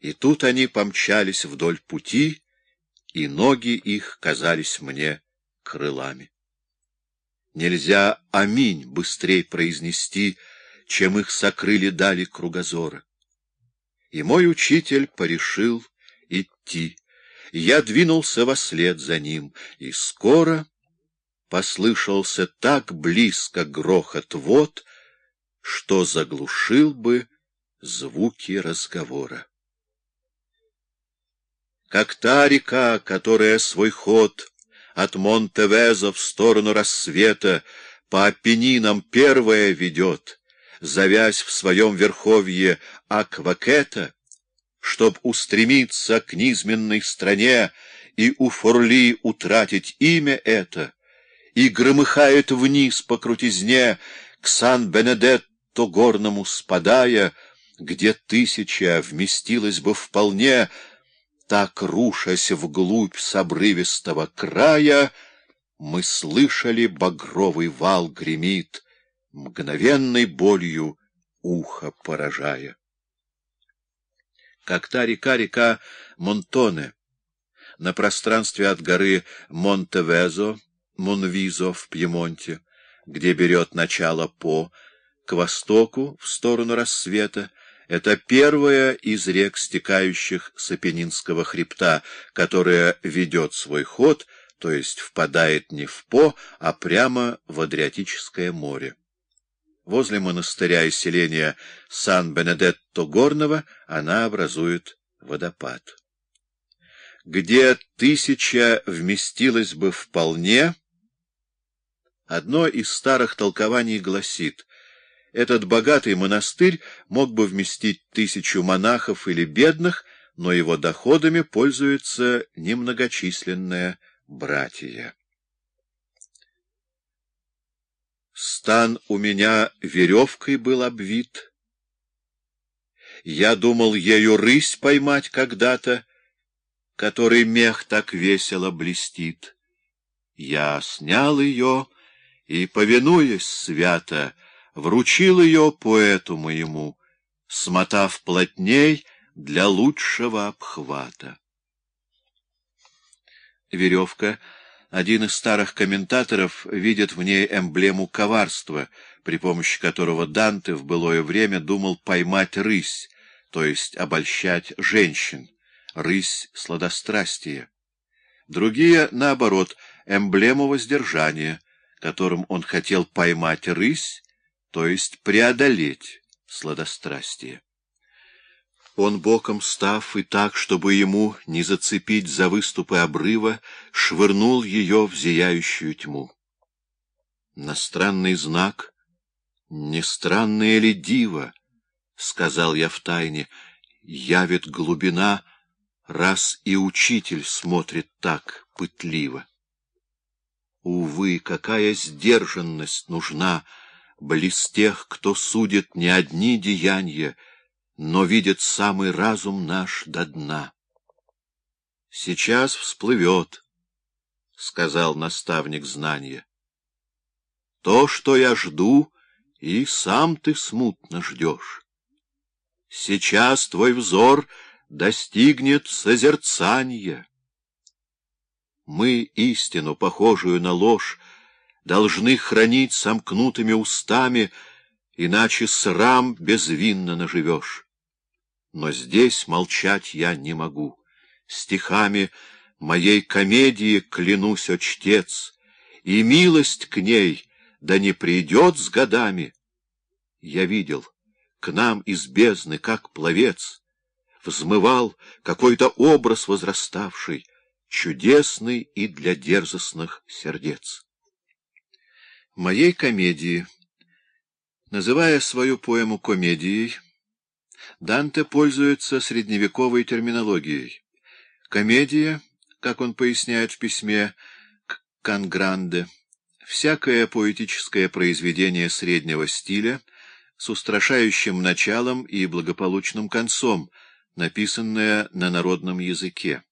И тут они помчались вдоль пути, и ноги их казались мне крылами. Нельзя «Аминь» быстрей произнести, чем их сокрыли дали кругозора. И мой учитель порешил идти. Я двинулся во след за ним, и скоро послышался так близко грохот вод, что заглушил бы звуки разговора. Как та река, которая свой ход от Монтевеза в сторону рассвета по Апеннинам первая ведет, завясь в своем верховье Аквакета, чтоб устремиться к низменной стране и у Форли утратить имя это, и громыхает вниз по крутизне к Сан-Бенедетто горному спадая, где тысяча вместилась бы вполне, так, рушась вглубь с обрывистого края, мы слышали багровый вал гремит, мгновенной болью ухо поражая. Как та река-река Монтоне, на пространстве от горы Монтевезо, Монвизо в Пьемонте, где берет начало По, к востоку, в сторону рассвета, это первая из рек, стекающих с Апеннинского хребта, которая ведет свой ход, то есть впадает не в По, а прямо в Адриатическое море. Возле монастыря и селения Сан-Бенедетто-Горного она образует водопад. Где тысяча вместилась бы вполне, одно из старых толкований гласит, этот богатый монастырь мог бы вместить тысячу монахов или бедных, но его доходами пользуется немногочисленное братья. Стан у меня веревкой был обвит. Я думал ею рысь поймать когда-то, который мех так весело блестит. Я снял ее и, повинуясь свято, вручил ее поэту моему, смотав плотней для лучшего обхвата. Веревка — один из старых комментаторов видит в ней эмблему коварства, при помощи которого Данте в былое время думал поймать рысь, то есть обольщать женщин, рысь сладострастия. Другие, наоборот, эмблему воздержания, которым он хотел поймать рысь, то есть преодолеть сладострастие. Он боком став и так, чтобы ему не зацепить за выступы обрыва, швырнул ее в зияющую тьму. На странный знак, не странное ли диво, — сказал я втайне, — явит глубина, раз и учитель смотрит так пытливо. Увы, какая сдержанность нужна близ тех, кто судит не одни деяния, но видит самый разум наш до дна. — Сейчас всплывет, — сказал наставник знания. — То, что я жду, и сам ты смутно ждешь. Сейчас твой взор достигнет созерцания. Мы истину, похожую на ложь, должны хранить сомкнутыми устами, иначе срам безвинно наживешь. Но здесь молчать я не могу. Стихами моей комедии клянусь, о чтец, и милость к ней да не придет с годами. Я видел, к нам из бездны, как пловец, взмывал какой-то образ возраставший, чудесный и для дерзостных сердец. Моей комедии, называя свою поэму комедией, Данте пользуется средневековой терминологией. Комедия, как он поясняет в письме к Кангранде, всякое поэтическое произведение среднего стиля с устрашающим началом и благополучным концом, написанное на народном языке.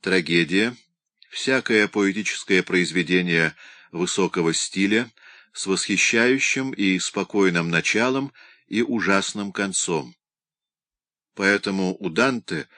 Трагедия — всякое поэтическое произведение высокого стиля с восхищающим и спокойным началом и ужасным концом. Поэтому у Данте